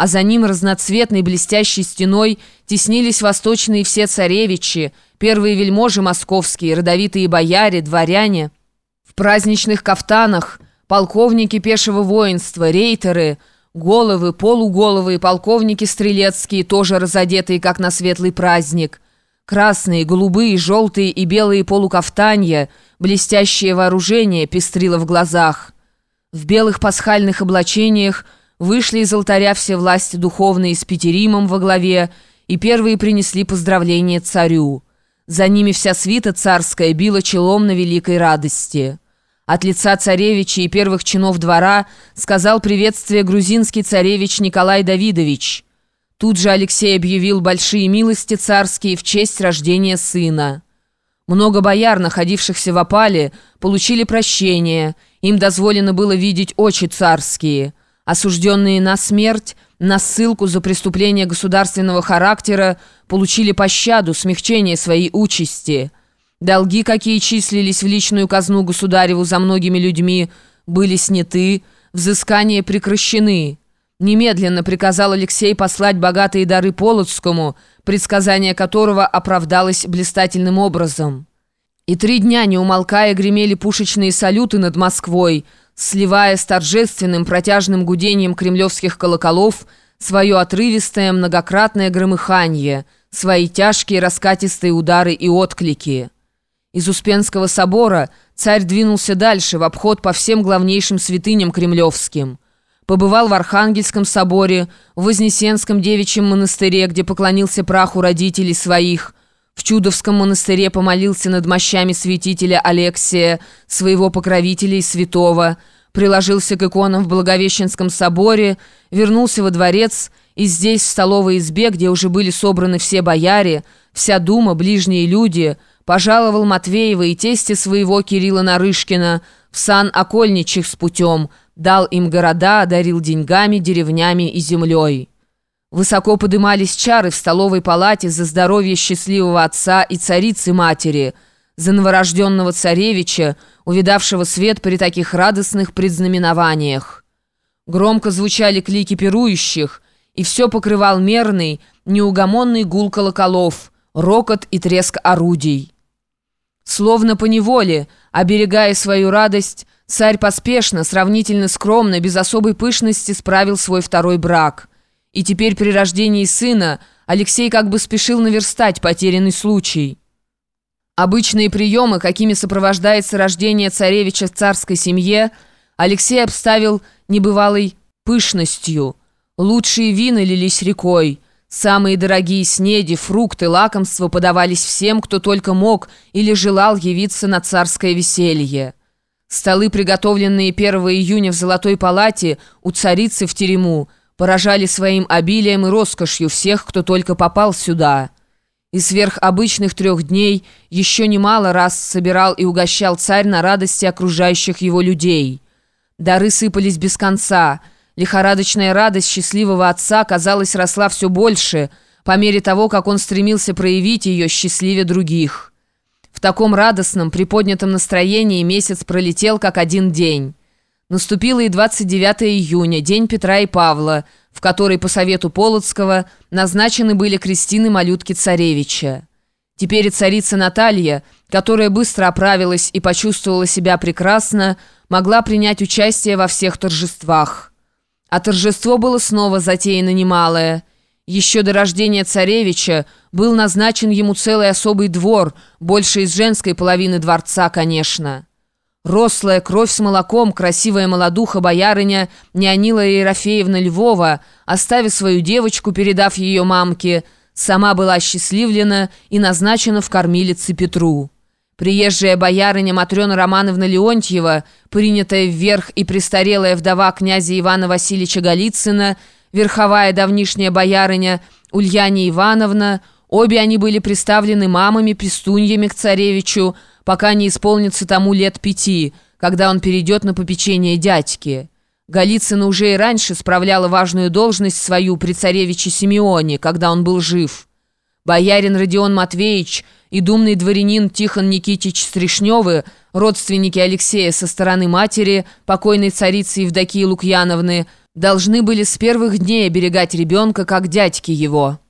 а за ним разноцветной блестящей стеной теснились восточные все царевичи, первые вельможи московские, родовитые бояре, дворяне. В праздничных кафтанах полковники пешего воинства, рейтеры, головы, полуголовые, полковники стрелецкие, тоже разодетые, как на светлый праздник. Красные, голубые, желтые и белые полукафтанья, блестящее вооружение пестрило в глазах. В белых пасхальных облачениях вышли из алтаря все власти духовные с Петеримом во главе, и первые принесли поздравления царю. За ними вся свита царская била челом на великой радости. От лица царевича и первых чинов двора сказал приветствие грузинский царевич Николай Давидович. Тут же Алексей объявил большие милости царские в честь рождения сына. Много бояр, находившихся в опале, получили прощение, им дозволено было видеть очи царские. Осужденные на смерть, на ссылку за преступление государственного характера, получили пощаду, смягчение своей участи – Долги, какие числились в личную казну государеву за многими людьми, были сняты, взыскания прекращены. Немедленно приказал Алексей послать богатые дары Полоцкому, предсказание которого оправдалось блистательным образом. И три дня, не умолкая, гремели пушечные салюты над Москвой, сливая с торжественным протяжным гудением кремлевских колоколов свое отрывистое многократное громыханье, свои тяжкие раскатистые удары и отклики. Из Успенского собора царь двинулся дальше, в обход по всем главнейшим святыням кремлевским. Побывал в Архангельском соборе, в Вознесенском девичьем монастыре, где поклонился праху родителей своих, в Чудовском монастыре помолился над мощами святителя Алексия, своего покровителя и святого, приложился к иконам в Благовещенском соборе, вернулся во дворец и здесь, в столовой избе, где уже были собраны все бояре, вся дума, ближние люди – пожаловал Матвеева и тесте своего Кирилла Нарышкина в сан окольничих с путем, дал им города, одарил деньгами, деревнями и землей. Высоко подымались чары в столовой палате за здоровье счастливого отца и царицы-матери, за новорожденного царевича, увидавшего свет при таких радостных предзнаменованиях. Громко звучали клики пирующих, и все покрывал мерный, неугомонный гул колоколов, рокот и треск орудий. Словно по неволе, оберегая свою радость, царь поспешно, сравнительно скромно, без особой пышности справил свой второй брак. И теперь при рождении сына Алексей как бы спешил наверстать потерянный случай. Обычные приемы, какими сопровождается рождение царевича в царской семье, Алексей обставил небывалой пышностью. Лучшие вина лились рекой – Самые дорогие снеди, фрукты, лакомства подавались всем, кто только мог или желал явиться на царское веселье. Столы, приготовленные 1 июня в Золотой палате у царицы в терему, поражали своим обилием и роскошью всех, кто только попал сюда. И сверх обычных трех дней еще немало раз собирал и угощал царь на радости окружающих его людей. Дары сыпались без конца – Лихорадочная радость счастливого отца, казалось, росла все больше, по мере того, как он стремился проявить ее счастливее других. В таком радостном, приподнятом настроении месяц пролетел, как один день. Наступило и 29 июня, день Петра и Павла, в который, по совету Полоцкого, назначены были крестины малютки царевича. Теперь и царица Наталья, которая быстро оправилась и почувствовала себя прекрасно, могла принять участие во всех торжествах. А торжество было снова затеяно немалое. Еще до рождения царевича был назначен ему целый особый двор, больше из женской половины дворца, конечно. Рослая, кровь с молоком, красивая молодуха боярыня Неонила Ерофеевна Львова, оставив свою девочку, передав ее мамке, сама была осчастливлена и назначена в кормилице Петру. Приезжая боярыня Матрена Романовна Леонтьева, принятая вверх и престарелая вдова князя Ивана Васильевича Голицына, верховая давнишняя боярыня Ульяне Ивановна, обе они были представлены мамами-пестуньями к царевичу, пока не исполнится тому лет пяти, когда он перейдет на попечение дядьки. Голицына уже и раньше справляла важную должность свою при царевиче Симеоне, когда он был жив. Боярин Родион Матвеевич – и думный дворянин Тихон Никитич Стришневы, родственники Алексея со стороны матери, покойной царицы Евдокии Лукьяновны, должны были с первых дней оберегать ребенка, как дядьки его».